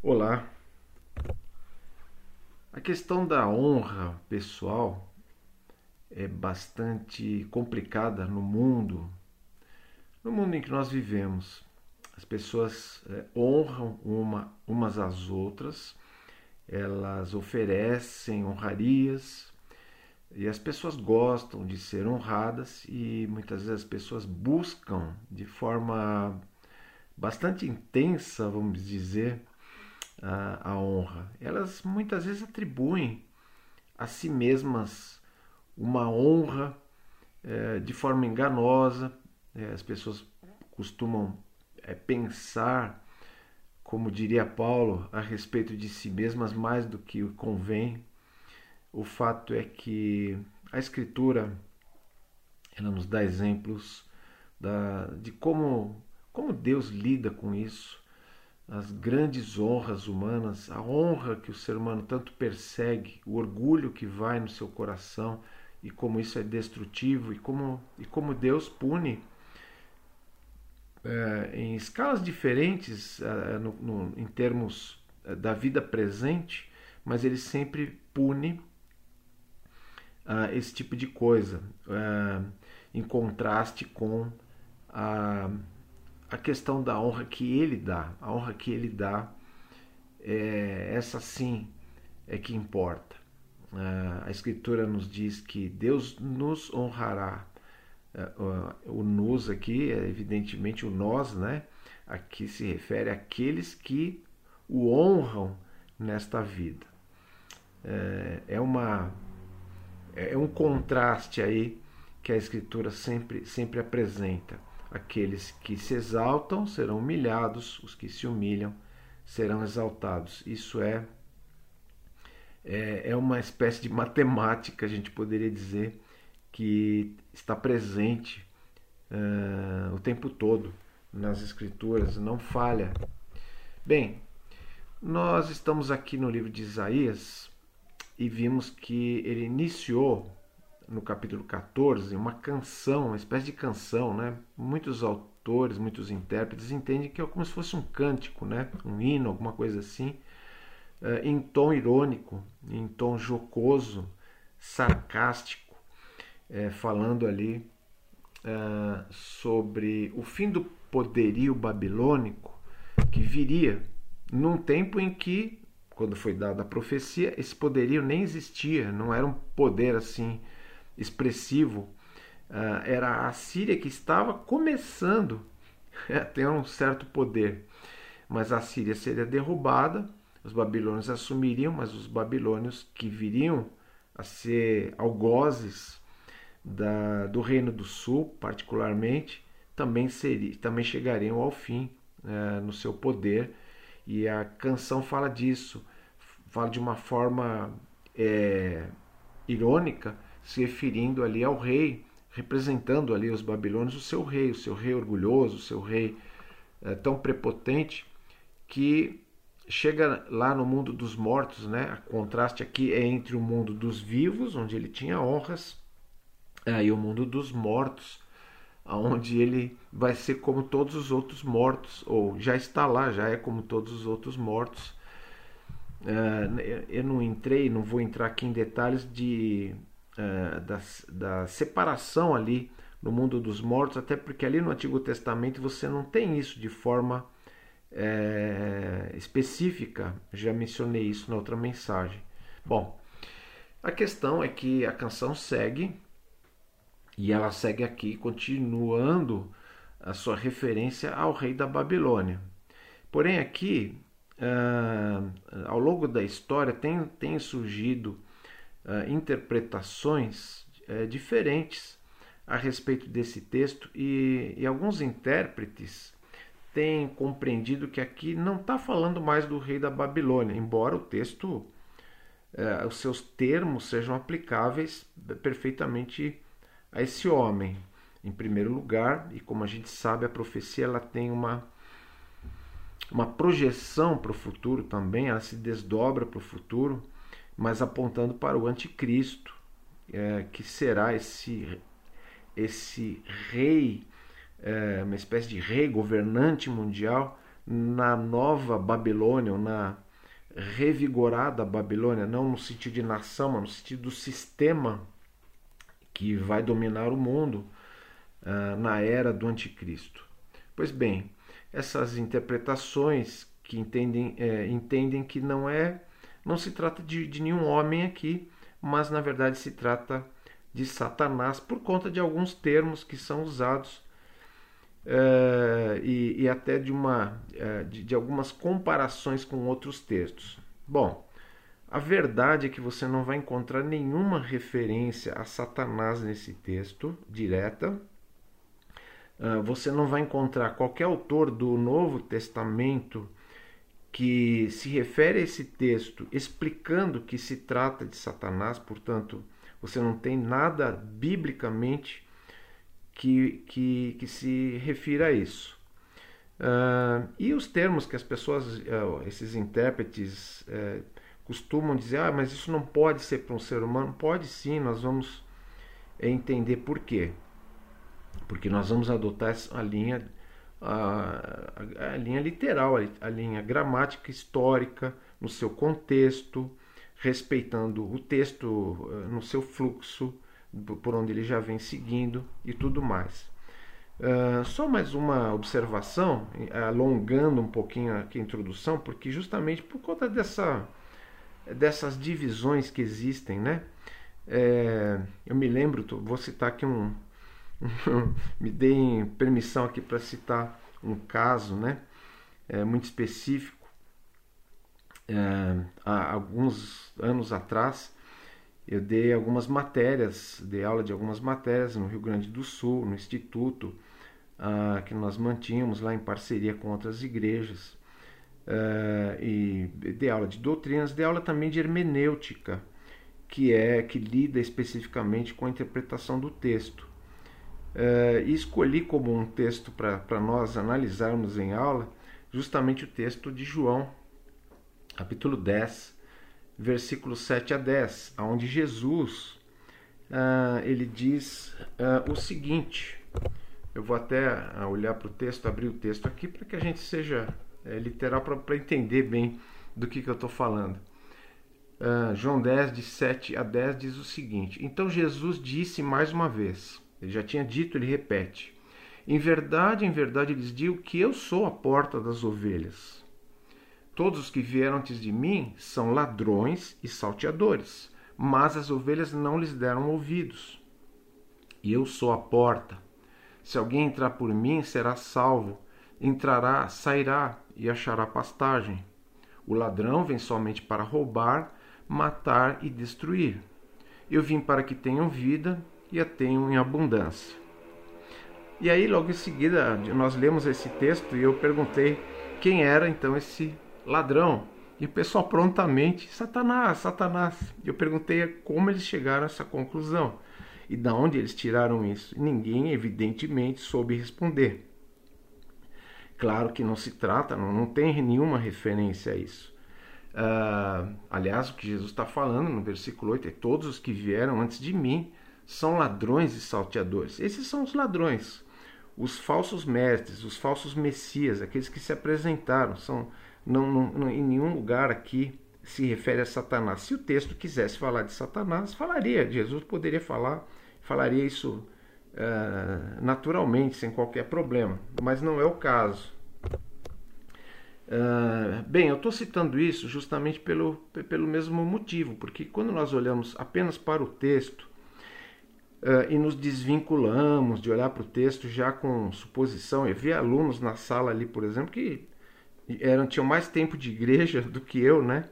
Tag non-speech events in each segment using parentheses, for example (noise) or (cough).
Olá. A questão da honra pessoal é bastante complicada no mundo, no mundo em que nós vivemos. As pessoas é, honram uma, umas às outras, elas oferecem honrarias e as pessoas gostam de ser honradas e muitas vezes as pessoas buscam de forma bastante intensa, vamos dizer, a, a honra. Elas muitas vezes atribuem a si mesmas uma honra é, de forma enganosa. É, as pessoas costumam é, pensar, como diria Paulo, a respeito de si mesmas mais do que convém. O fato é que a Escritura ela nos dá exemplos da, de como, como Deus lida com isso as grandes honras humanas, a honra que o ser humano tanto persegue, o orgulho que vai no seu coração e como isso é destrutivo e como, e como Deus pune é, em escalas diferentes é, no, no, em termos é, da vida presente, mas ele sempre pune esse tipo de coisa, em contraste com a a questão da honra que ele dá, a honra que ele dá, é, essa sim é que importa. É, a Escritura nos diz que Deus nos honrará. É, o nos aqui é evidentemente o nós, né? Aqui se refere àqueles que o honram nesta vida. É, é uma é um contraste aí que a Escritura sempre sempre apresenta Aqueles que se exaltam serão humilhados, os que se humilham serão exaltados. Isso é, é, é uma espécie de matemática, a gente poderia dizer, que está presente uh, o tempo todo nas Escrituras, não falha. Bem, nós estamos aqui no livro de Isaías e vimos que ele iniciou no capítulo 14, uma canção, uma espécie de canção, né? Muitos autores, muitos intérpretes entendem que é como se fosse um cântico, né? Um hino, alguma coisa assim, eh, em tom irônico, em tom jocoso, sarcástico, é, falando ali é, sobre o fim do poderio babilônico que viria num tempo em que, quando foi dada a profecia, esse poderio nem existia, não era um poder assim expressivo uh, era a Síria que estava começando (laughs) a ter um certo poder. Mas a Síria seria derrubada, os babilônios assumiriam, mas os babilônios que viriam a ser algozes da, do Reino do Sul, particularmente, também, seria, também chegariam ao fim uh, no seu poder. E a canção fala disso, fala de uma forma é, irônica, se referindo ali ao rei, representando ali os babilônios, o seu rei, o seu rei orgulhoso, o seu rei é, tão prepotente que chega lá no mundo dos mortos, né? O contraste aqui é entre o mundo dos vivos, onde ele tinha honras, é, e o mundo dos mortos, onde ele vai ser como todos os outros mortos, ou já está lá, já é como todos os outros mortos. É, eu não entrei, não vou entrar aqui em detalhes de uh, da, da separação ali no mundo dos mortos, até porque ali no Antigo Testamento você não tem isso de forma é, específica. Já mencionei isso na outra mensagem. Bom, a questão é que a canção segue e ela segue aqui, continuando a sua referência ao rei da Babilônia. Porém, aqui, uh, ao longo da história, tem, tem surgido uh, interpretações uh, diferentes a respeito desse texto e, e alguns intérpretes têm compreendido que aqui não está falando mais do rei da Babilônia, embora o texto, uh, os seus termos sejam aplicáveis perfeitamente a esse homem. Em primeiro lugar, e como a gente sabe, a profecia ela tem uma uma projeção para o futuro também, ela se desdobra para o futuro mas apontando para o anticristo, é, que será esse, esse rei, é, uma espécie de rei governante mundial na nova Babilônia, ou na revigorada Babilônia, não no sentido de nação, mas no sentido do sistema que vai dominar o mundo uh, na era do anticristo. Pois bem, essas interpretações que entendem, é, entendem que não é, não se trata de, de nenhum homem aqui, mas na verdade se trata de Satanás por conta de alguns termos que são usados uh, e, e, até de, uma, uh, de, de algumas comparações com outros textos. Bom, a verdade é que você não vai encontrar nenhuma referência a Satanás nesse texto direta. Uh, você não vai encontrar qualquer autor do Novo Testamento que se refere a esse texto explicando que se trata de Satanás, portanto, você não tem nada biblicamente que, que, que se refira a isso. Uh, e os termos que as pessoas, uh, esses intérpretes, uh, costumam dizer, ah, mas isso não pode ser para um ser humano. Pode sim, nós vamos entender por quê. Porque nós vamos adotar a linha, a, a, a linha literal, a linha gramática histórica, no seu contexto, respeitando o texto no seu fluxo, por onde ele já vem seguindo e tudo mais. Uh, só mais uma observação, alongando um pouquinho aqui a introdução, porque justamente por conta dessa, dessas divisões que existem, né? É, eu me lembro, vou citar aqui um. (laughs) me deem permissão aqui para citar um caso, né? É, muito específico. É, há alguns anos atrás, eu dei algumas matérias, dei aula de algumas matérias no Rio Grande do Sul, no Instituto, uh, que nós mantínhamos lá em parceria com outras igrejas. Uh, e dei aula de doutrinas, dei aula também de hermenêutica, que é que lida especificamente com a interpretação do texto. Uh, e escolhi como um texto para nós analisarmos em aula justamente o texto de João, capítulo 10, versículos 7 a 10, onde Jesus uh, ele diz uh, o seguinte. Eu vou até uh, olhar para o texto, abrir o texto aqui para que a gente seja é, literal para entender bem do que, que eu estou falando. João 10, de 7 a 10 diz o seguinte: Então Jesus disse mais uma vez, ele já tinha dito, ele repete: Em verdade, em verdade lhes digo que eu sou a porta das ovelhas. Todos os que vieram antes de mim são ladrões e salteadores, mas as ovelhas não lhes deram ouvidos. E eu sou a porta. Se alguém entrar por mim, será salvo. Entrará, sairá e achará pastagem. O ladrão vem somente para roubar, matar e destruir. Eu vim para que tenham vida e a tenham em abundância. E aí, logo em seguida, nós lemos esse texto e eu perguntei quem era então esse ladrão. E o pessoal prontamente, Satanás, Satanás. Eu perguntei como eles chegaram a essa conclusão e de onde eles tiraram isso. Ninguém, evidentemente, soube responder. Claro que não se trata, não, não tem nenhuma referência a isso. Uh, aliás, o que Jesus está falando no versículo 8 é: Todos os que vieram antes de mim são ladrões e salteadores. Esses são os ladrões, os falsos mestres, os falsos messias, aqueles que se apresentaram, são não, não, em nenhum lugar aqui se refere a Satanás. Se o texto quisesse falar de Satanás, falaria. Jesus poderia falar, falaria isso uh, naturalmente, sem qualquer problema. Mas não é o caso. Uh, bem, eu estou citando isso justamente pelo, pelo mesmo motivo, porque quando nós olhamos apenas para o texto uh, e nos desvinculamos de olhar para o texto já com suposição, eu vi alunos na sala ali, por exemplo, que eram tinham mais tempo de igreja (laughs) do que eu, né?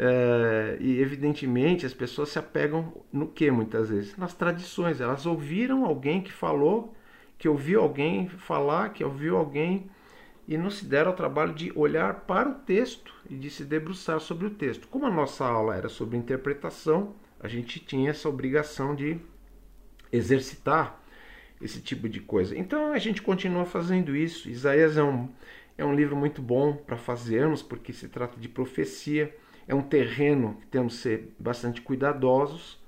É, e evidentemente as pessoas se apegam no que muitas vezes? Nas tradições. Elas ouviram alguém que falou, que ouviu alguém falar, que ouviu alguém e não se deram ao trabalho de olhar para o texto e de se debruçar sobre o texto. Como a nossa aula era sobre interpretação, a gente tinha essa obrigação de exercitar esse tipo de coisa. Então a gente continua fazendo isso. Isaías é um é um livro muito bom para fazermos, porque se trata de profecia. É um terreno que temos que ser bastante cuidadosos.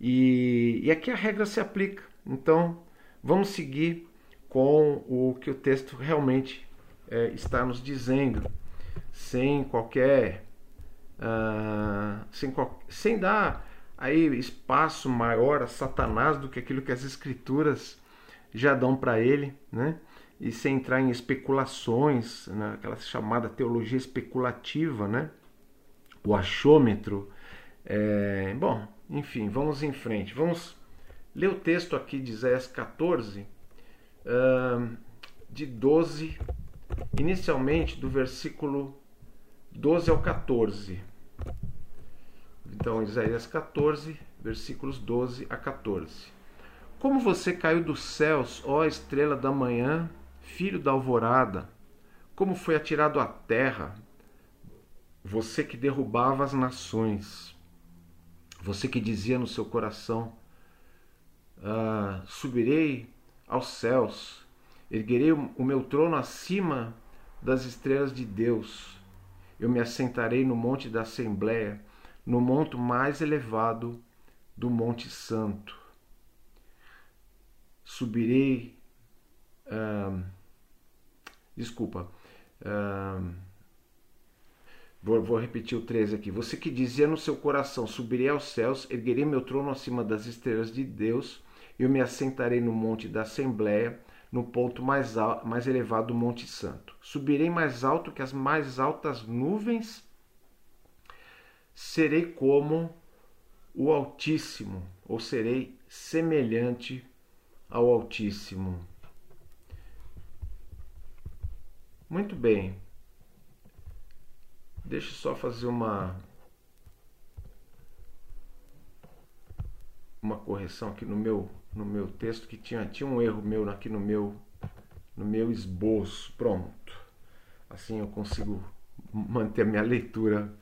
E, e aqui a regra se aplica. Então, vamos seguir com o que o texto realmente é, está nos dizendo, sem qualquer. Uh, sem, sem dar aí espaço maior a Satanás do que aquilo que as Escrituras já dão para ele, né? E sem entrar em especulações, né? chamada teologia especulativa, né? O achômetro. É... Bom, enfim, vamos em frente. Vamos ler o texto aqui de Isaías 14, uh, de 12, inicialmente do versículo 12 ao 14. Então, Isaías 14, versículos 12 a 14. Como você caiu dos céus, ó estrela da manhã, filho da alvorada, como foi atirado à terra, você que derrubava as nações, você que dizia no seu coração: ah, Subirei aos céus, erguerei o meu trono acima das estrelas de Deus, eu me assentarei no monte da Assembleia no monte mais elevado do Monte Santo. Subirei. desculpa. vou, vou repetir o 13 aqui. Você que dizia no seu coração: Subirei aos céus, erguerei meu trono acima das estrelas de Deus, eu me assentarei no monte da Assembleia, no ponto mais, mais elevado do Monte Santo. Subirei mais alto que as mais altas nuvens serei como o Altíssimo, ou serei semelhante ao Altíssimo. Muito bem. Deixa eu só fazer uma uma correção aqui no meu no meu texto que tinha tinha um erro meu aqui no meu no meu esboço. Pronto. Assim eu consigo manter a minha leitura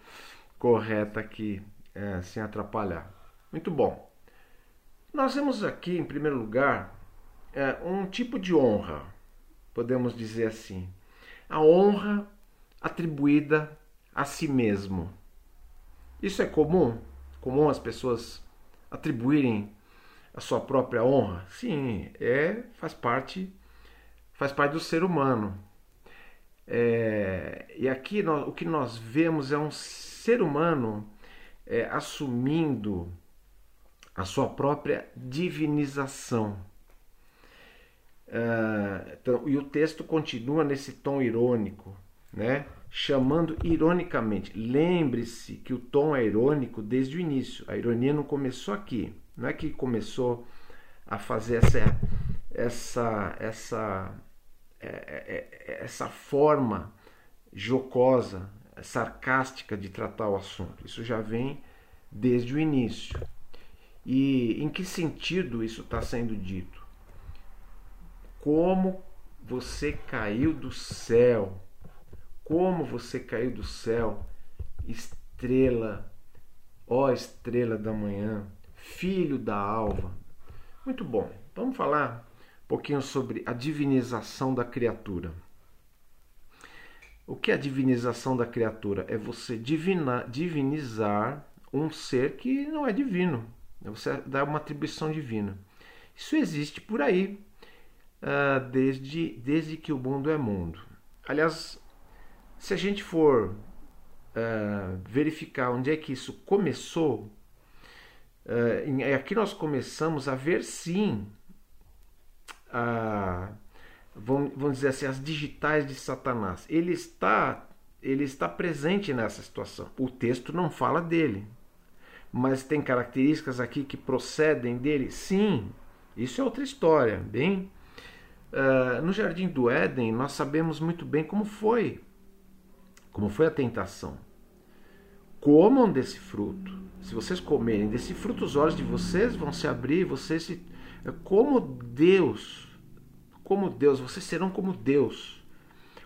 correta aqui, é, sem atrapalhar. Muito bom. Nós vemos aqui, em primeiro lugar, é, um tipo de honra, podemos dizer assim. A honra atribuída a si mesmo. Isso é comum? Comum as pessoas atribuírem a sua própria honra? Sim, é faz parte faz parte do ser humano. É, e aqui nós, o que nós vemos é um ser humano é, assumindo a sua própria divinização. Uh, então, e o texto continua nesse tom irônico, né? chamando ironicamente. Lembre-se que o tom é irônico desde o início. A ironia não começou aqui. Não é que começou a fazer essa essa essa é, é, é essa forma jocosa sarcástica de tratar o assunto. Isso já vem desde o início. E em que sentido isso está sendo dito? Como você caiu do céu? Como você caiu do céu, estrela, ó estrela da manhã, filho da alva? Muito bom. Vamos falar um pouquinho sobre a divinização da criatura. O que é a divinização da criatura? É você divina, divinizar um ser que não é divino. É você dar uma atribuição divina. Isso existe por aí uh, desde, desde que o mundo é mundo. Aliás, se a gente for uh, verificar onde é que isso começou, uh, aqui nós começamos a ver sim a vamos, dizer assim, as digitais de Satanás. Ele está, ele está presente nessa situação. O texto não fala dele, mas tem características aqui que procedem dele? Sim, isso é outra história. Bem, uh, no jardim do Éden, nós sabemos muito bem como foi, como foi a tentação. Comam desse fruto. Se vocês comerem desse fruto, os olhos de vocês vão se abrir. Vocês se, como Deus como Deus, vocês serão como Deus,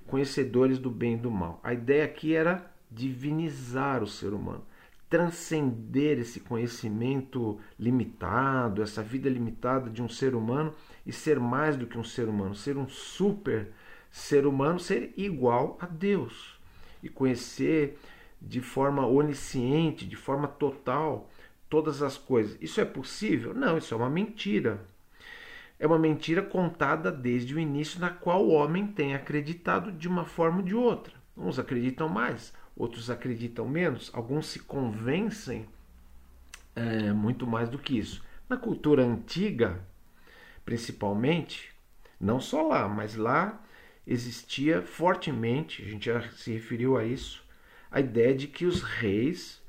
conhecedores do bem e do mal. A ideia aqui era divinizar o ser humano, transcender esse conhecimento limitado, essa vida limitada de um ser humano e ser mais do que um ser humano, ser um super ser humano, ser igual a Deus e conhecer de forma onisciente, de forma total, todas as coisas. Isso é possível? Não, isso é uma mentira. É uma mentira contada desde o início, na qual o homem tem acreditado de uma forma ou de outra. Uns acreditam mais, outros acreditam menos, alguns se convencem é, muito mais do que isso. Na cultura antiga, principalmente, não só lá, mas lá existia fortemente, a gente já se referiu a isso, a ideia de que os reis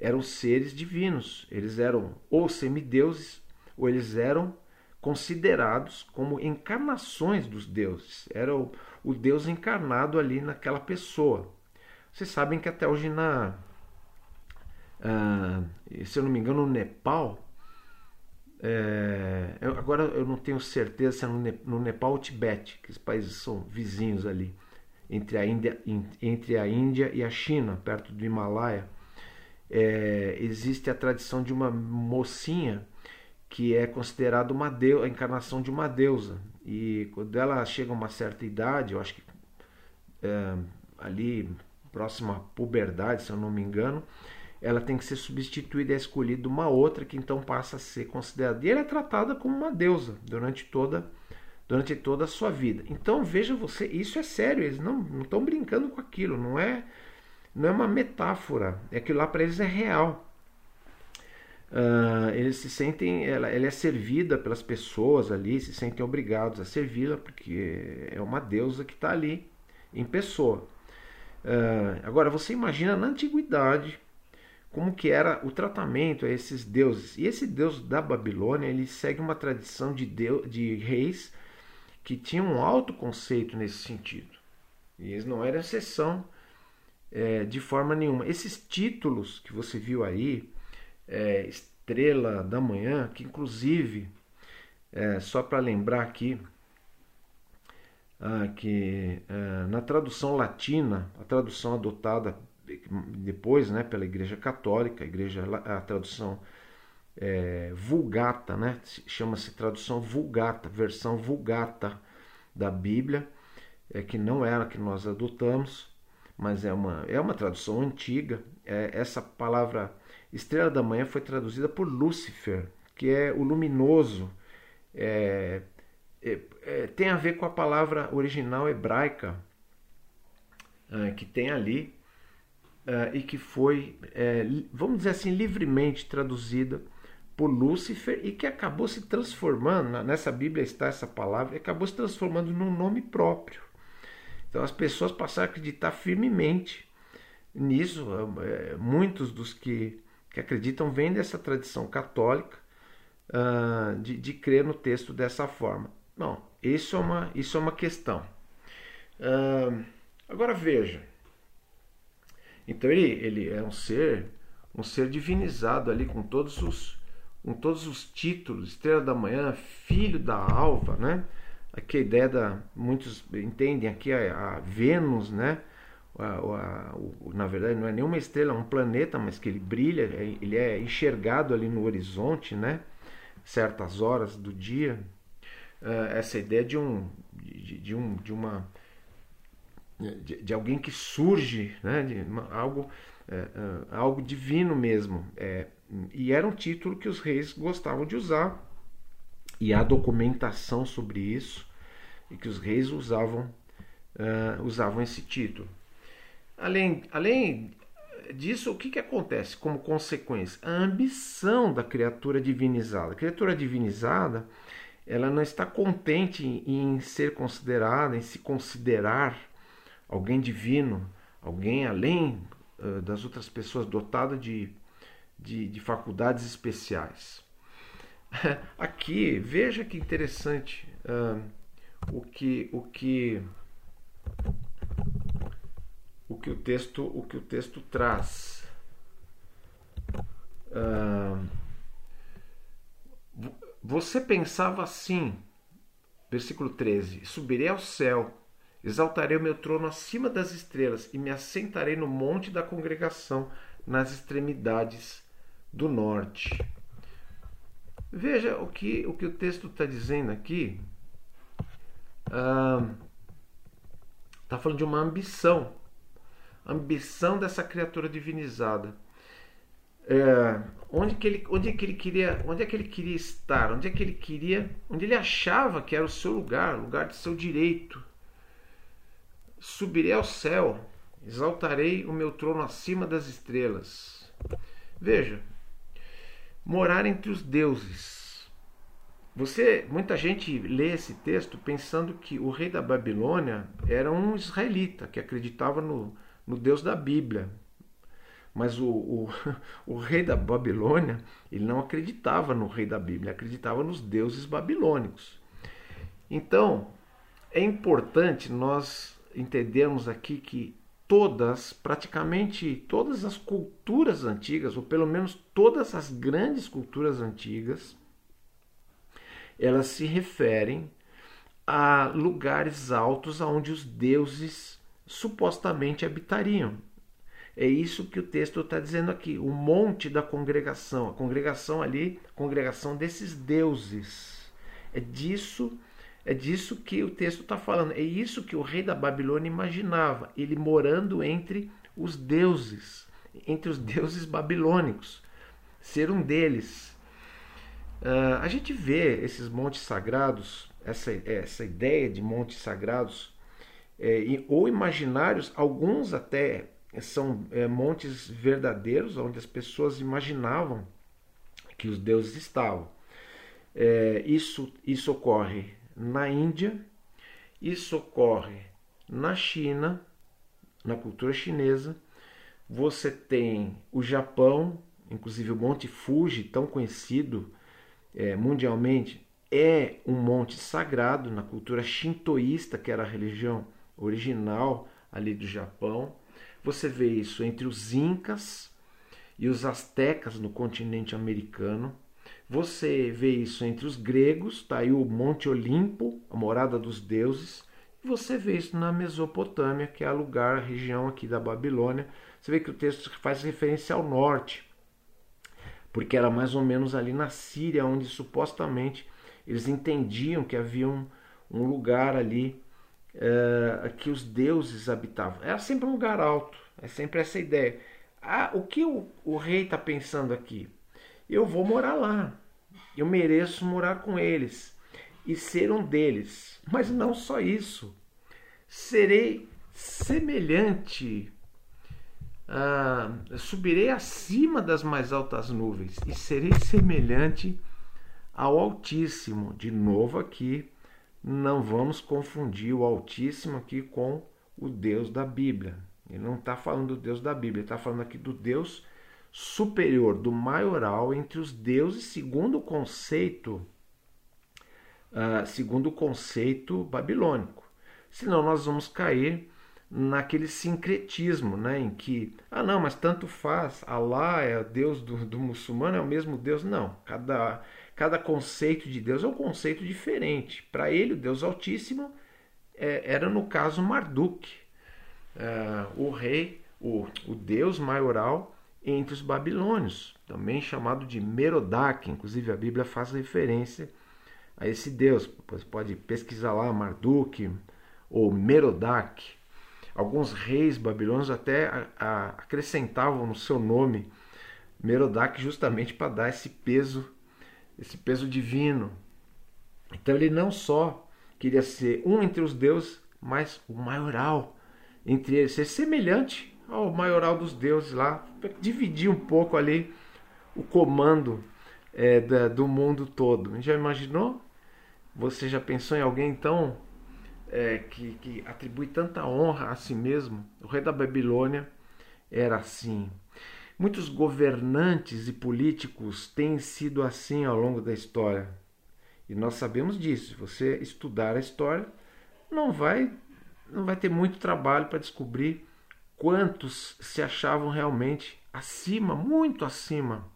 eram seres divinos. Eles eram ou semideuses, ou eles eram considerados como encarnações dos deuses. Era o, o Deus encarnado ali naquela pessoa. Vocês sabem que até hoje na. Ah, se eu não me engano, no Nepal. É, eu, agora eu não tenho certeza se é no, no Nepal ou Tibete, que os países são vizinhos ali, entre a Índia, entre a Índia e a China, perto do Himalaia é, existe a tradição de uma mocinha que é considerada uma deusa, a encarnação de uma deusa. E quando ela chega a uma certa idade, eu acho que é, ali próxima à puberdade, se eu não me engano, ela tem que ser substituída e é escolhida uma outra que então passa a ser considerada. E ela é tratada como uma deusa durante toda durante toda a sua vida. Então veja você, isso é sério, eles não estão brincando com aquilo, não é não é uma metáfora, é que lá para eles é real. Uh, eles se sentem, ela, ela, é servida pelas pessoas ali, se sentem obrigados a servi-la, porque é uma deusa que está ali em pessoa. Uh, agora, você imagina na antiguidade como que era o tratamento a esses deuses. E esse deus da Babilônia, ele segue uma tradição de, deus, de reis que tinham um alto conceito nesse sentido. E eles não eram exceção é, de forma nenhuma. Esses títulos que você viu aí, é, Estrela da Manhã, que inclusive, é, só para lembrar aqui, ah, que é, na tradução latina, a tradução adotada depois né, pela Igreja Católica, a, igreja, a tradução é, vulgata, né, chama-se tradução vulgata, versão vulgata da Bíblia, é, que não era a que nós adotamos, mas é uma, é uma tradução antiga. É, essa palavra estrela da manhã foi traduzida por Lúcifer, que é o luminoso. É, é, é tem a ver com a palavra original hebraica é, que tem ali é, e que foi, vamos dizer assim, livremente traduzida por Lúcifer e que acabou se transformando, nessa Bíblia está essa palavra, acabou se transformando num nome próprio. Então as pessoas passaram a acreditar firmemente nisso. É, muitos dos que, que acreditam vêm dessa tradição católica uh, de, de crer no texto dessa forma. Bom, isso é uma, isso é uma questão. Uh, agora veja. Então ele, ele é um ser, um ser divinizado ali com todos os, com todos os títulos, estrela da manhã, filho da alva, né? aqui a ideia da muitos entendem aqui a, a Vênus, né? A, o, na verdade não é nenhuma estrela, é um planeta, mas que ele brilha, é, ele é enxergado ali no horizonte, né? Certas horas do dia. Uh, essa ideia de um de, de um de uma de, de, alguém que surge, né? De uma, algo uh, algo divino mesmo. É, e era um título que os reis gostavam de usar e há documentação sobre isso e que os reis usavam uh, usavam esse título. Além, além disso, o que, que acontece como consequência? A ambição da criatura divinizada. A criatura divinizada ela não está contente em, ser considerada, em se considerar alguém divino, alguém além uh, das outras pessoas dotada de, de, de faculdades especiais. (laughs) Aqui, veja que interessante uh, o que o que o que o texto o que o texto traz. Você pensava assim, versículo 13: Subirei ao céu, exaltarei o meu trono acima das estrelas e me assentarei no monte da congregação, nas extremidades do norte. Veja o que o, que o texto está dizendo aqui. Está falando de uma ambição. Ambição dessa criatura divinizada. é, onde que ele, onde é que ele queria, onde é que ele queria estar, onde é que ele queria, onde ele achava que era o seu lugar, o lugar de seu direito. Subirei ao céu, exaltarei o meu trono acima das estrelas. Veja, morar entre os deuses. Você, muita gente lê esse texto pensando que o rei da Babilônia era um israelita que acreditava no, no Deus da Bíblia. Mas o, o, (laughs) o, rei da Babilônia, ele não acreditava no rei da Bíblia, acreditava nos deuses babilônicos. Então, é importante nós entendermos aqui que todas, praticamente todas as culturas antigas, ou pelo menos todas as grandes culturas antigas, elas se referem a lugares altos onde os deuses supostamente habitariam. É isso que o texto está dizendo aqui, o monte da congregação, a congregação ali, congregação desses deuses. É disso, é disso que o texto está falando. É isso que o rei da Babilônia imaginava, ele morando entre os deuses, entre os deuses babilônicos, ser um deles. Uh, a gente vê esses montes sagrados, essa, essa ideia de montes sagrados, é, ou imaginários, alguns até são é, montes verdadeiros, onde as pessoas imaginavam que os deuses estavam. É, isso, isso ocorre na Índia, isso ocorre na China, na cultura chinesa. Você tem o Japão, inclusive o Monte Fuji, tão conhecido é, mundialmente, é um monte sagrado na cultura shintoísta, que era a religião original ali do Japão. Você vê isso entre os incas e os astecas no continente americano. Você vê isso entre os gregos, está aí o Monte Olimpo, a morada dos deuses. E você vê isso na Mesopotâmia, que é o lugar, a região aqui da Babilônia. Você vê que o texto faz referência ao norte, porque era mais ou menos ali na Síria, onde supostamente eles entendiam que havia um, um lugar ali é, que os deuses habitavam. Era sempre um lugar alto, é sempre essa ideia. Ah, o que o, o rei está pensando aqui? Eu vou morar lá, eu mereço morar com eles e ser um deles. Mas não só isso, serei semelhante, ah, subirei acima das mais altas nuvens e serei semelhante ao Altíssimo. De novo aqui, não vamos confundir o Altíssimo aqui com o Deus da Bíblia. Ele não está falando do Deus da Bíblia, ele está falando aqui do Deus superior, do maioral entre os deuses, segundo o conceito, uh, segundo o conceito babilônico. Senão nós vamos cair naquele sincretismo, né, em que, ah não, mas tanto faz, Alá é Deus do, do muçulmano, é o mesmo Deus. Não, cada Cada conceito de Deus é um conceito diferente. Para ele, o Deus Altíssimo é, era, no caso, Marduk, é, o rei, o, o deus maioral entre os babilônios, também chamado de Merodach. Inclusive, a Bíblia faz referência a esse deus. Você pode pesquisar lá Marduk ou Merodach. Alguns reis babilônios até acrescentavam no seu nome Merodach justamente para dar esse peso esse peso divino. Então ele não só queria ser um entre os deuses, mas o maioral entre eles, ser semelhante ao maioral dos deuses lá, dividir um pouco ali o comando é, da, do mundo todo. Já imaginou? Você já pensou em alguém então é, que, que atribui tanta honra a si mesmo? O rei da Babilônia era assim. Muitos governantes e políticos têm sido assim ao longo da história. E nós sabemos disso. Se você estudar a história, não vai não vai ter muito trabalho para descobrir quantos se achavam realmente acima, muito acima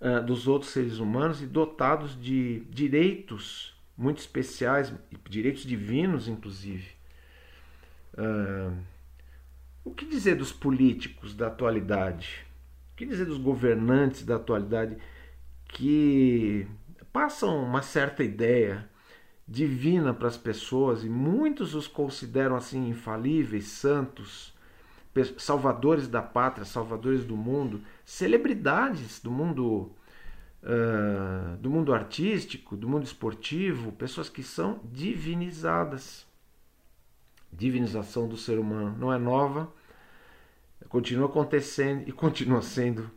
uh, dos outros seres humanos e dotados de direitos muito especiais, direitos divinos, inclusive. Uh, o que dizer dos políticos da atualidade? O que dizer dos governantes da atualidade que passam uma certa ideia divina para as pessoas e muitos os consideram assim infalíveis, santos, salvadores da pátria, salvadores do mundo, celebridades do mundo uh, do mundo artístico, do mundo esportivo, pessoas que são divinizadas. Divinização do ser humano não é nova, continua acontecendo e continua sendo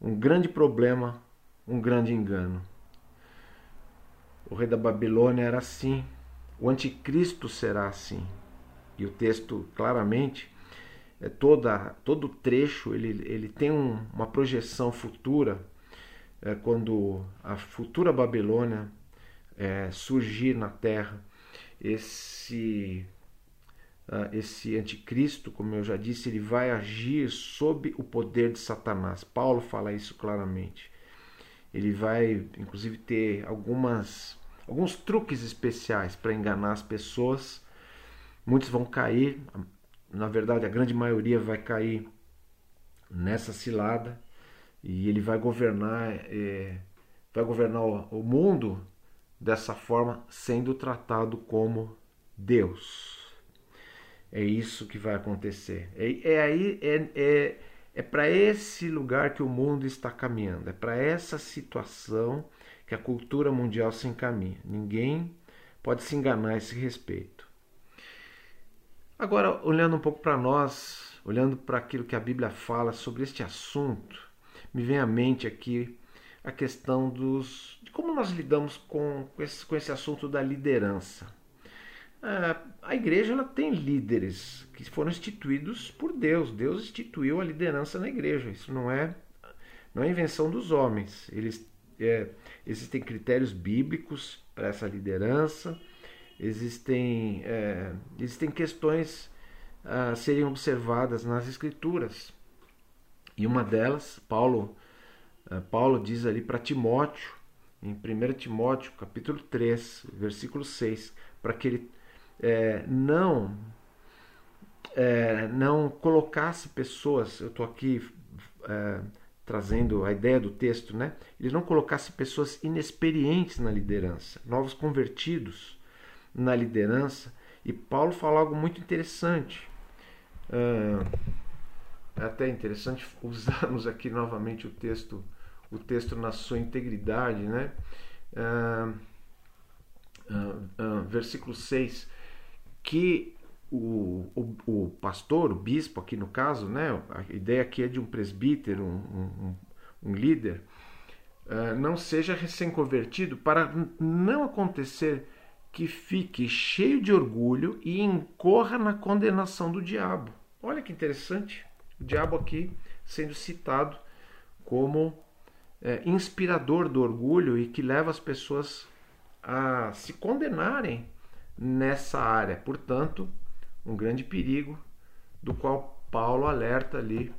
um grande problema, um grande engano. O rei da Babilônia era assim, o anticristo será assim. E o texto claramente, é toda, todo trecho, ele, ele tem um, uma projeção futura, é, quando a futura Babilônia é, surgir na terra, esse esse anticristo, como eu já disse, ele vai agir sob o poder de Satanás. Paulo fala isso claramente. Ele vai, inclusive, ter algumas alguns truques especiais para enganar as pessoas. Muitos vão cair, na verdade, a grande maioria vai cair nessa cilada e ele vai governar, é, vai governar o, o mundo dessa forma, sendo tratado como Deus. É isso que vai acontecer. É, é aí é, é, é para esse lugar que o mundo está caminhando. É para essa situação que a cultura mundial se encaminha. Ninguém pode se enganar a esse respeito. Agora, olhando um pouco para nós, olhando para aquilo que a Bíblia fala sobre este assunto, me vem à mente aqui a questão dos, de como nós lidamos com, com, esse, com esse assunto da liderança. É, a igreja ela tem líderes que foram instituídos por Deus. Deus instituiu a liderança na igreja. Isso não é, não é invenção dos homens. Eles, é, existem critérios bíblicos para essa liderança. Existem, é, existem questões a serem observadas nas escrituras. E uma delas, Paulo, é, Paulo diz ali para Timóteo, em 1 Timóteo, capítulo 3, versículo 6, para que ele é, não é, não colocasse pessoas, eu estou aqui é, trazendo a ideia do texto, né? Ele não colocasse pessoas inexperientes na liderança, novos convertidos na liderança. E Paulo fala algo muito interessante. É até interessante (laughs) usarmos aqui novamente o texto, o texto na sua integridade, né? Uh, versículo 6 que o, o, o, pastor, o bispo aqui no caso, né, a ideia aqui é de um presbítero, um, um, um líder, uh, não seja recém-convertido para não acontecer que fique cheio de orgulho e incorra na condenação do diabo. Olha que interessante, o diabo aqui sendo citado como é, inspirador do orgulho e que leva as pessoas a se condenarem nessa área. Portanto, um grande perigo do qual Paulo alerta ali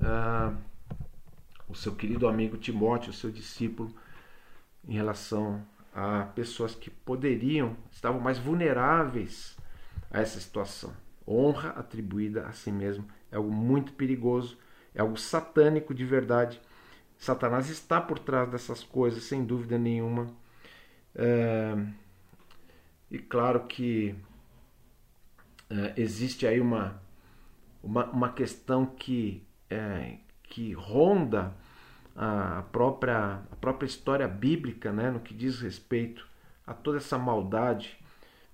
uh, o seu querido amigo Timóteo, o seu discípulo, em relação a pessoas que poderiam, estavam mais vulneráveis a essa situação. Honra atribuída a si mesmo é algo muito perigoso, é algo satânico de verdade. Satanás está por trás dessas coisas, sem dúvida nenhuma. Uh, e claro que é, existe aí uma, uma, uma questão que, é, que ronda a própria, a própria história bíblica né, no que diz respeito a toda essa maldade,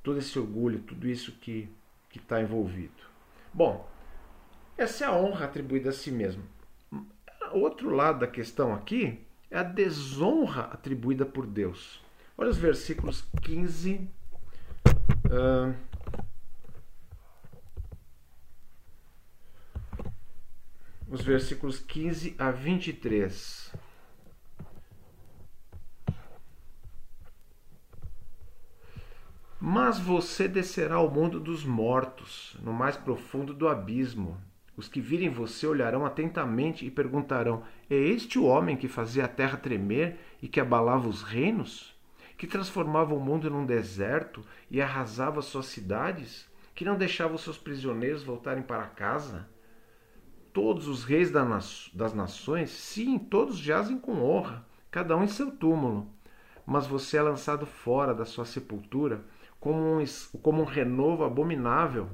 todo esse orgulho, tudo isso que está envolvido. Bom, essa é a honra atribuída a si mesmo. Outro lado da questão aqui é a desonra atribuída por Deus. Olha os versículos 15 Os versículos 15 a 23. Mas você descerá ao mundo dos mortos, no mais profundo do abismo. Os que virem você olharão atentamente e perguntarão: É este o homem que fazia a terra tremer e que abalava os reinos? Que transformava o mundo num deserto e arrasava suas cidades, que não deixava os seus prisioneiros voltarem para casa? Todos os reis das nações, sim, todos jazem com honra, cada um em seu túmulo. Mas você é lançado fora da sua sepultura como um, como um renovo abominável,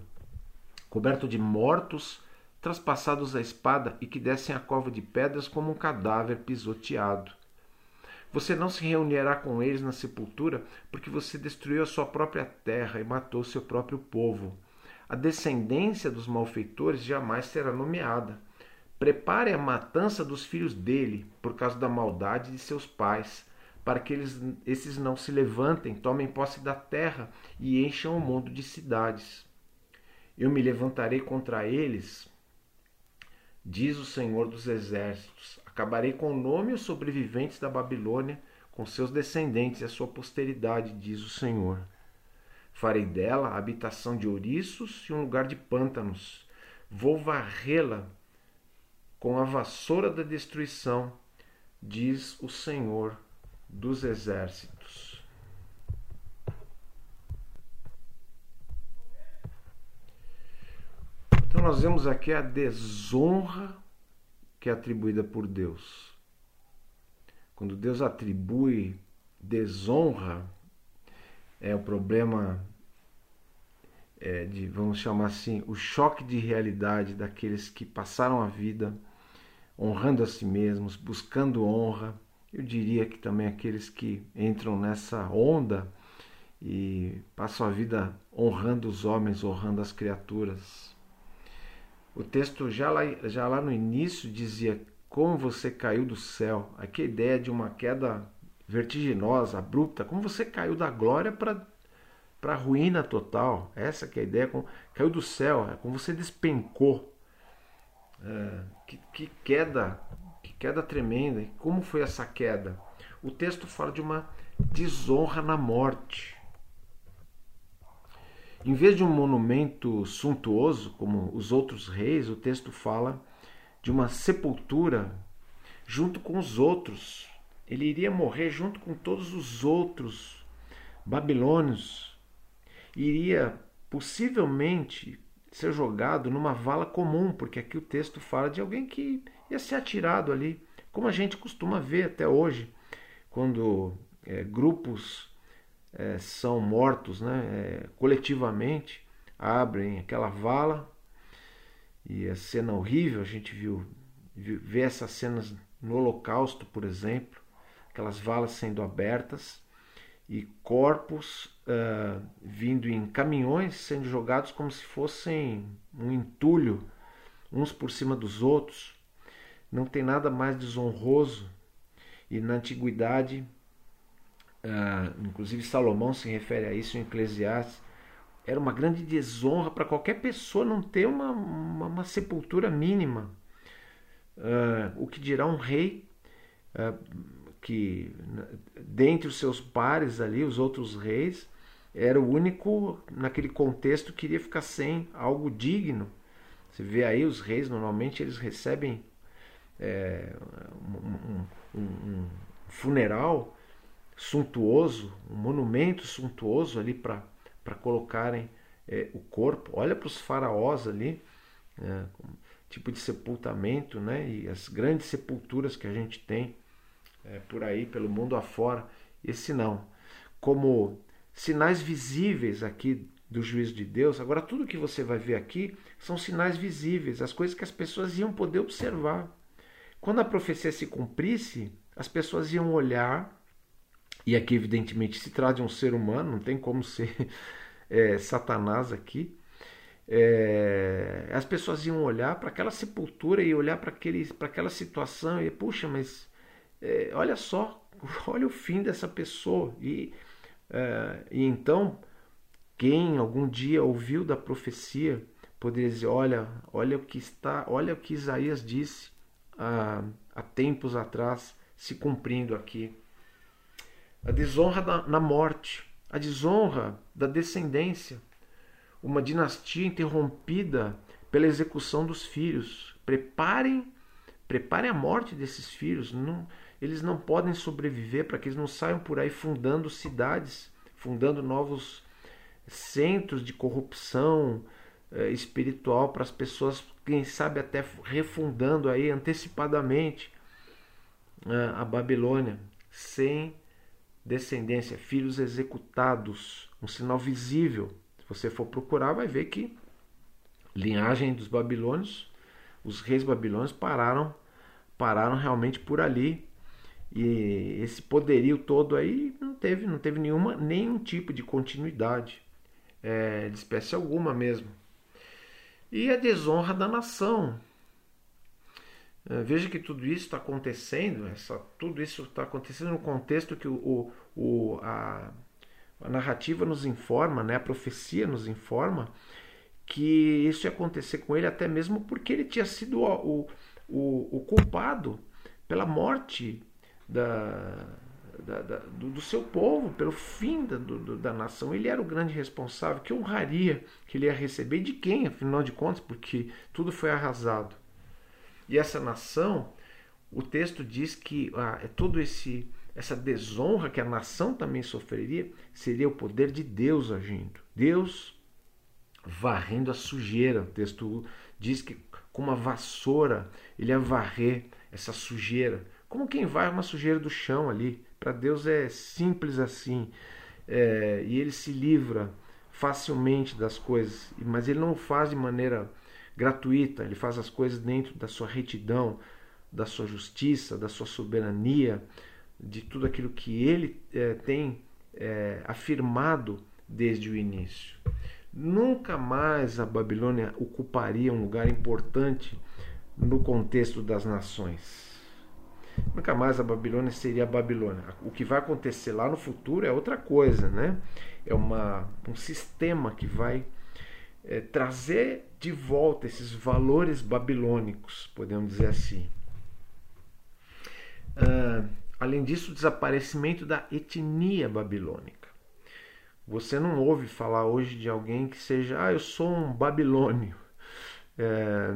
coberto de mortos traspassados à espada e que descem a cova de pedras como um cadáver pisoteado. Você não se reunirá com eles na sepultura, porque você destruiu a sua própria terra e matou seu próprio povo. A descendência dos malfeitores jamais será nomeada. Prepare a matança dos filhos dele, por causa da maldade de seus pais, para que eles, esses não se levantem, tomem posse da terra e encham o mundo de cidades. Eu me levantarei contra eles, diz o Senhor dos Exércitos. Acabarei com o nome e os sobreviventes da Babilônia, com seus descendentes e a sua posteridade, diz o Senhor. Farei dela a habitação de ouriços e um lugar de pântanos. Vou varrê-la com a vassoura da destruição, diz o Senhor dos Exércitos. Então, nós vemos aqui a desonra que é atribuída por Deus. Quando Deus atribui desonra, é o problema é, de, vamos chamar assim, o choque de realidade daqueles que passaram a vida honrando a si mesmos, buscando honra. Eu diria que também aqueles que entram nessa onda e passam a vida honrando os homens, honrando as criaturas. O texto já lá, já lá no início dizia como você caiu do céu. Aqui a ideia de uma queda vertiginosa, abrupta, como você caiu da glória para para ruína total. Essa que é a ideia, como, caiu do céu, é como você despencou. É, que, que, queda, que queda tremenda. Como foi essa queda? O texto fala de uma desonra na morte. Em vez de um monumento suntuoso, como os outros reis, o texto fala de uma sepultura junto com os outros ele iria morrer junto com todos os outros babilônios. Iria possivelmente ser jogado numa vala comum, porque aqui o texto fala de alguém que ia ser atirado ali, como a gente costuma ver até hoje, quando é, grupos é, são mortos né, é, coletivamente, abrem aquela vala e a cena horrível, a gente viu, viu vê essas cenas no Holocausto, por exemplo, aquelas valas sendo abertas e corpos uh, vindo em caminhões sendo jogados como se fossem um entulho, uns por cima dos outros. Não tem nada mais desonroso. E na antiguidade, uh, inclusive Salomão se refere a isso em Eclesiastes, era uma grande desonra para qualquer pessoa não ter uma, uma, uma sepultura mínima. Uh, o que dirá um rei uh, que dentre os seus pares ali, os outros reis, era o único naquele contexto que iria ficar sem algo digno. Você vê aí os reis normalmente eles recebem é, um, um, um, funeral suntuoso, um monumento suntuoso ali para colocarem é, o corpo. Olha para os faraós ali, é, tipo de sepultamento, né? E as grandes sepulturas que a gente tem é, por aí, pelo mundo afora. Esse não. Como sinais visíveis aqui do juízo de Deus, agora tudo que você vai ver aqui são sinais visíveis, as coisas que as pessoas iam poder observar. Quando a profecia se cumprisse, as pessoas iam olhar, e aqui evidentemente se trata de um ser humano, não tem como ser (laughs) é, Satanás aqui. É, as pessoas iam olhar para aquela sepultura e olhar para aquela situação e, puxa, mas é, olha só, (laughs) olha o fim dessa pessoa. E, é, e então, quem algum dia ouviu da profecia poderia dizer: olha, olha o que está, olha o que Isaías disse há, há tempos atrás se cumprindo aqui. A desonra da, na morte, a desonra da descendência, uma dinastia interrompida pela execução dos filhos. Preparem, preparem a morte desses filhos. Não, eles não podem sobreviver para que eles não saiam por aí fundando cidades, fundando novos centros de corrupção eh, espiritual para as pessoas, quem sabe até refundando aí antecipadamente eh, a Babilônia, sem descendência, filhos executados, um sinal visível. Se você for procurar, vai ver que linhagem dos babilônios Os reis babilônios pararam, pararam realmente por ali. E esse poderio todo aí não teve, não teve nenhuma, nenhum tipo de continuidade, é, de espécie alguma mesmo. E a desonra da nação. É, veja que tudo isso está acontecendo, essa, tudo isso está acontecendo no contexto que o, o, a, a narrativa nos informa, né, a profecia nos informa que isso ia acontecer com ele até mesmo porque ele tinha sido o, o, o culpado pela morte da, da, da, do, do, seu povo, pelo fim da, do, da nação. Ele era o grande responsável. Que honraria que ele ia receber de quem, afinal de contas, porque tudo foi arrasado. E essa nação, o texto diz que ah, é todo esse essa desonra que a nação também sofreria seria o poder de Deus agindo. Deus varrendo a sujeira. O texto diz que com uma vassoura ele ia varrer essa sujeira. Como quem vai uma sujeira do chão ali. Para Deus é simples assim. É, e ele se livra facilmente das coisas. Mas ele não faz de maneira gratuita. Ele faz as coisas dentro da sua retidão, da sua justiça, da sua soberania de tudo aquilo que ele é, tem é, afirmado desde o início. Nunca mais a Babilônia ocuparia um lugar importante no contexto das nações. Nunca mais a Babilônia seria a Babilônia. O que vai acontecer lá no futuro é outra coisa, né? É uma, um sistema que vai é, trazer de volta esses valores babilônicos, podemos dizer assim. Uh, Além disso, o desaparecimento da etnia babilônica. Você não ouve falar hoje de alguém que seja, ah, eu sou um babilônio. É,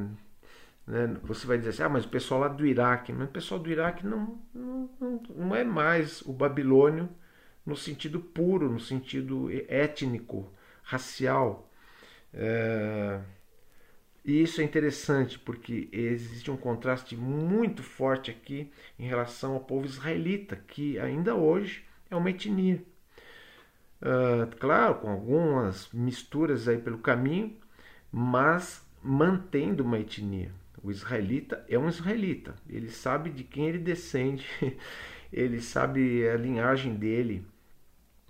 né, você vai dizer assim, ah, mas o pessoal lá do Iraque, mas o pessoal do Iraque não, não, não, é mais o babilônio no sentido puro, no sentido étnico, racial. É, e isso é interessante porque existe um contraste muito forte aqui em relação ao povo israelita, que ainda hoje é uma etnia. Uh, claro, com algumas misturas aí pelo caminho, mas mantendo uma etnia. O israelita é um israelita, ele sabe de quem ele descende, (laughs) ele sabe a linhagem dele,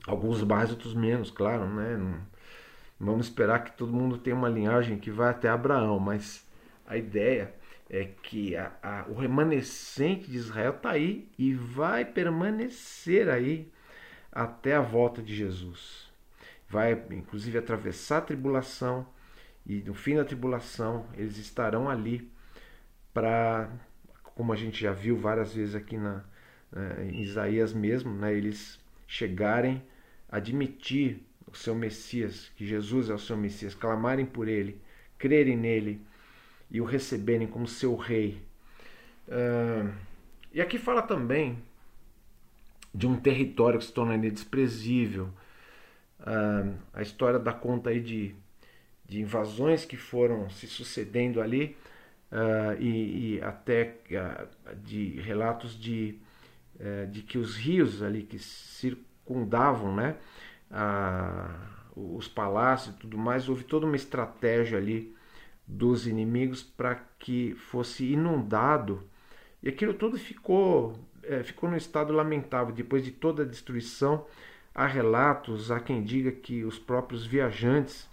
alguns mais, outros menos, claro, né? Vamos esperar que todo mundo tenha uma linhagem que vai até Abraão, mas a ideia é que a, a, o remanescente de Israel está aí e vai permanecer aí até a volta de Jesus. Vai, inclusive, atravessar a tribulação e no fim da tribulação eles estarão ali para, como a gente já viu várias vezes aqui na, eh, em Isaías mesmo, né, eles chegarem a admitir o seu Messias, que Jesus é o seu Messias, clamarem por ele, crerem nele e o receberem como seu rei. Uh, e aqui fala também de um território que se tornaria desprezível. Uh, a história dá conta aí de, de invasões que foram se sucedendo ali uh, e, e, até de relatos de, eh, de que os rios ali que circundavam, né? A, os palácios e tudo mais, houve toda uma estratégia ali dos inimigos para que fosse inundado. E aquilo tudo ficou é, ficou num estado lamentável. Depois de toda a destruição há relatos há quem diga que os próprios viajantes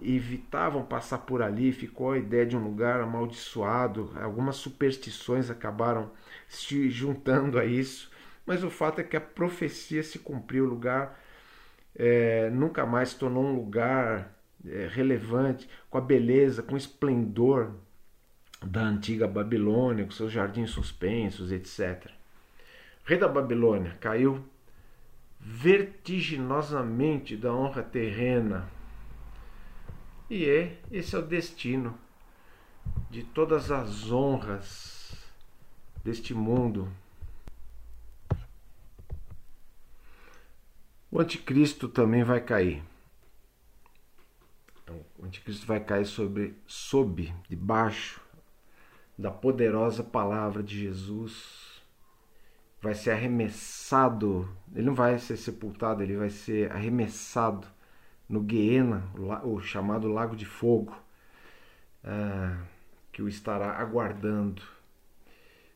evitavam passar por ali. Ficou a ideia de um lugar amaldiçoado. Algumas superstições acabaram se juntando a isso. Mas o fato é que a profecia se cumpriu. O lugar é, nunca mais se tornou um lugar é, relevante, com a beleza, com o esplendor da antiga Babilônia, com seus jardins suspensos, etc. O rei da Babilônia caiu vertiginosamente da honra terrena. E é, esse é o destino de todas as honras deste mundo O anticristo também vai cair. Então, o anticristo vai cair sobre, sob, debaixo da poderosa palavra de Jesus. Vai ser arremessado, ele não vai ser sepultado, ele vai ser arremessado no Guiena, o chamado Lago de Fogo. Ah, que o estará aguardando.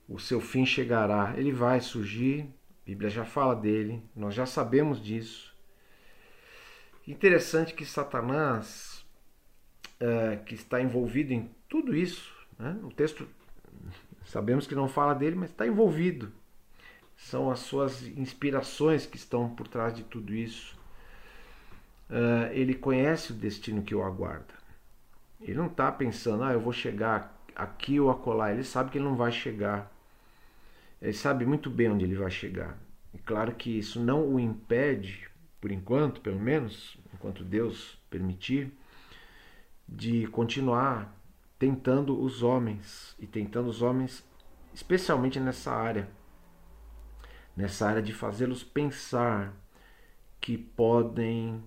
O seu fim chegará, ele vai surgir, a Bíblia já fala dele, nós já sabemos disso. Interessante que Satanás, é, que está envolvido em tudo isso, né? o texto sabemos que não fala dele, mas está envolvido. São as suas inspirações que estão por trás de tudo isso. Uh, ele conhece o destino que o aguarda. Ele não está pensando, ah, eu vou chegar aqui ou acolá. Ele sabe que ele não vai chegar. Ele sabe muito bem onde ele vai chegar. E claro que isso não o impede, por enquanto, pelo menos, enquanto Deus permitir, de continuar tentando os homens e tentando os homens, especialmente nessa área, nessa área de fazê-los pensar que podem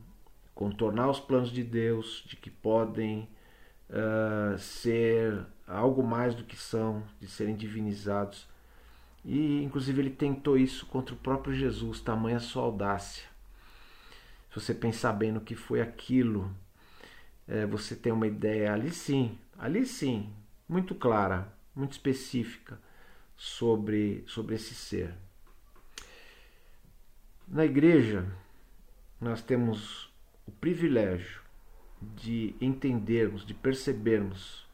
contornar os planos de Deus, de que podem uh, ser algo mais do que são, de serem divinizados. E inclusive ele tentou isso contra o próprio Jesus, tamanha sua audácia. Se você pensar bem no que foi aquilo, é, você tem uma ideia ali sim, ali sim, muito clara, muito específica sobre, sobre esse ser. Na igreja, nós temos o privilégio de entendermos, de percebermos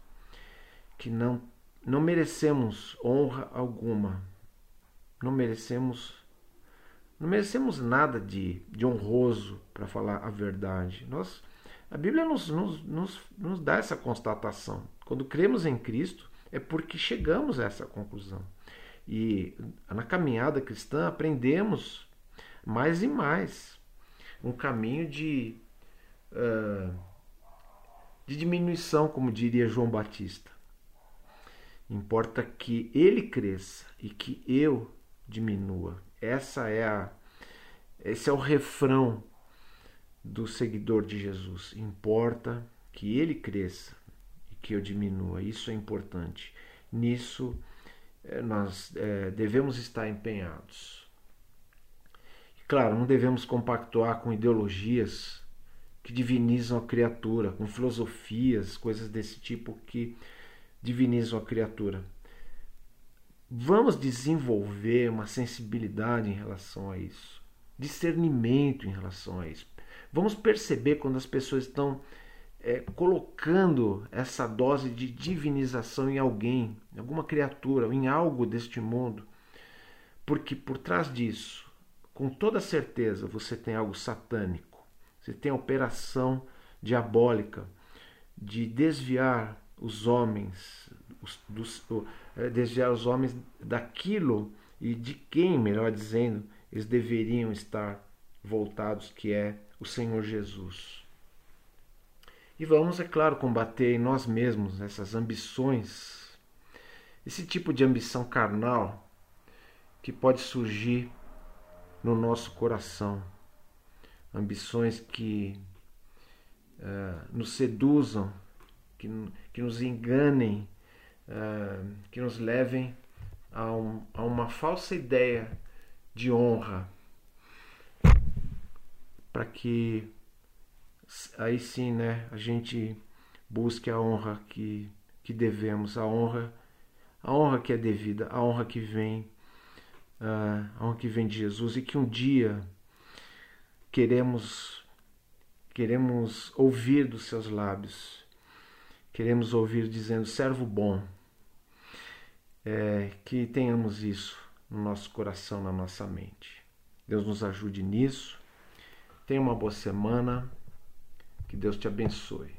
que não, não merecemos honra alguma, não merecemos não merecemos nada de, de honroso para falar a verdade. Nós a Bíblia nos, nos, nos, nos dá essa constatação. Quando cremos em Cristo, é porque chegamos a essa conclusão. E na caminhada cristã aprendemos mais e mais um caminho de, uh, de diminuição, como diria João Batista. Importa que ele cresça e que eu diminua. Essa é a, esse é o refrão do seguidor de Jesus. Importa que ele cresça e que eu diminua. Isso é importante. Nisso eh, nós é, devemos estar empenhados. Claro, não devemos compactuar com ideologias que divinizam a criatura, com filosofias, coisas desse tipo que divinizam a criatura. Vamos desenvolver uma sensibilidade em relação a isso, discernimento em relação a isso. Vamos perceber quando as pessoas estão é, colocando essa dose de divinização em alguém, em alguma criatura, em algo deste mundo, porque por trás disso, com toda certeza, você tem algo satânico, você tem a operação diabólica de desviar os homens, os, dos, desviar os homens daquilo e de quem, melhor dizendo, eles deveriam estar voltados, que é o Senhor Jesus. E vamos, é claro, combater em nós mesmos essas ambições, esse tipo de ambição carnal que pode surgir no nosso coração. Ambições que uh, nos seduzam, que, que nos enganem, uh, que nos levem a, um, a uma falsa ideia de honra para que aí sim, né, a gente busque a honra que, que devemos, a honra, a honra que é devida, a honra que vem, uh, a honra que vem de Jesus e que um dia queremos queremos ouvir dos seus lábios, queremos ouvir dizendo servo bom, é, que tenhamos isso no nosso coração, na nossa mente. Deus nos ajude nisso Tenha uma boa semana. Que Deus te abençoe.